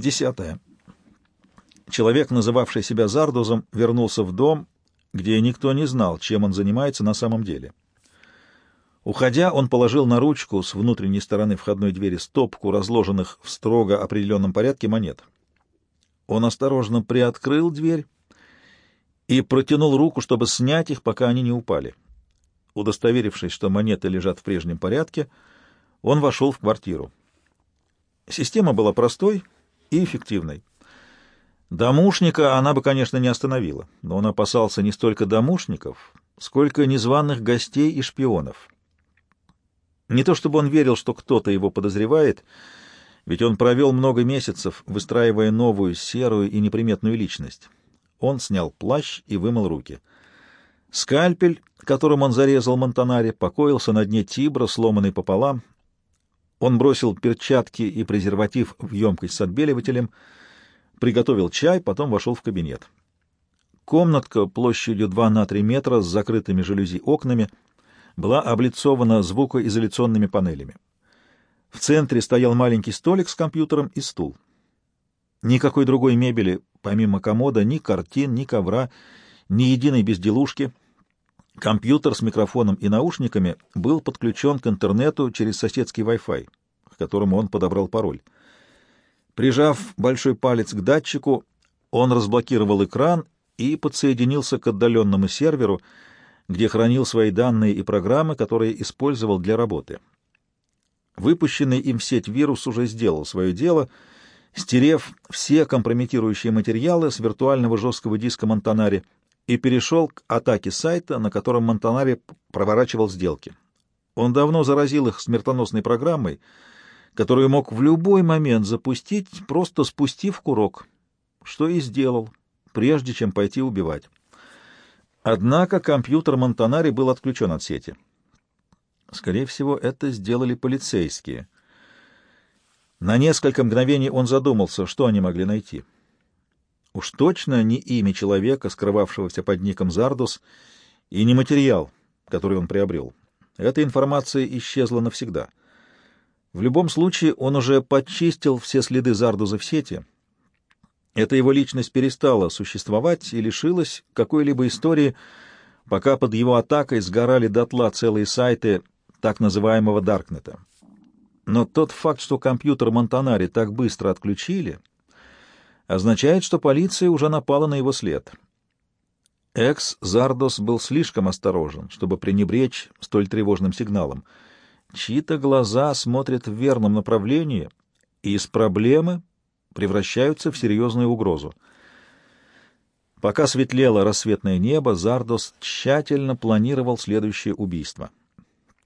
Десятое. Человек, называвший себя Зардузом, вернулся в дом, где никто не знал, чем он занимается на самом деле. Уходя, он положил на ручку с внутренней стороны входной двери стопку разложенных в строго определенном порядке монет. Он осторожно приоткрыл дверь и протянул руку, чтобы снять их, пока они не упали. Удостоверившись, что монеты лежат в прежнем порядке, он вошел в квартиру. Система была простой и эффективной. Домушника она бы, конечно, не остановила, но он опасался не столько домушников, сколько незваных гостей и шпионов. Не то чтобы он верил, что кто-то его подозревает, ведь он провел много месяцев, выстраивая новую, серую и неприметную личность. Он снял плащ и вымыл руки. Скальпель, которым он зарезал Монтанаре, покоился на дне Тибра, сломанный пополам. Он бросил перчатки и презерватив в емкость с отбеливателем, приготовил чай, потом вошел в кабинет. Комнатка площадью 2 на 3 метра с закрытыми жалюзи окнами — была облицована звукоизоляционными панелями. В центре стоял маленький столик с компьютером и стул. Никакой другой мебели, помимо комода, ни картин, ни ковра, ни единой безделушки. Компьютер с микрофоном и наушниками был подключен к интернету через соседский Wi-Fi, к которому он подобрал пароль. Прижав большой палец к датчику, он разблокировал экран и подсоединился к отдаленному серверу, где хранил свои данные и программы, которые использовал для работы. Выпущенный им в сеть вирус уже сделал свое дело, стерев все компрометирующие материалы с виртуального жесткого диска Монтанари и перешел к атаке сайта, на котором Монтанари проворачивал сделки. Он давно заразил их смертоносной программой, которую мог в любой момент запустить, просто спустив курок, что и сделал, прежде чем пойти убивать. Однако компьютер Монтанари был отключен от сети. Скорее всего, это сделали полицейские. На несколько мгновений он задумался, что они могли найти. Уж точно не имя человека, скрывавшегося под ником Зардус, и не материал, который он приобрел. Эта информация исчезла навсегда. В любом случае, он уже подчистил все следы Зардуза в сети — эта его личность перестала существовать и лишилась какой-либо истории, пока под его атакой сгорали дотла целые сайты так называемого Даркнета. Но тот факт, что компьютер Монтанари так быстро отключили, означает, что полиция уже напала на его след. Экс Зардос был слишком осторожен, чтобы пренебречь столь тревожным сигналом. Чьи-то глаза смотрят в верном направлении, и из проблемы превращаются в серьезную угрозу. Пока светлело рассветное небо, Зардос тщательно планировал следующее убийство —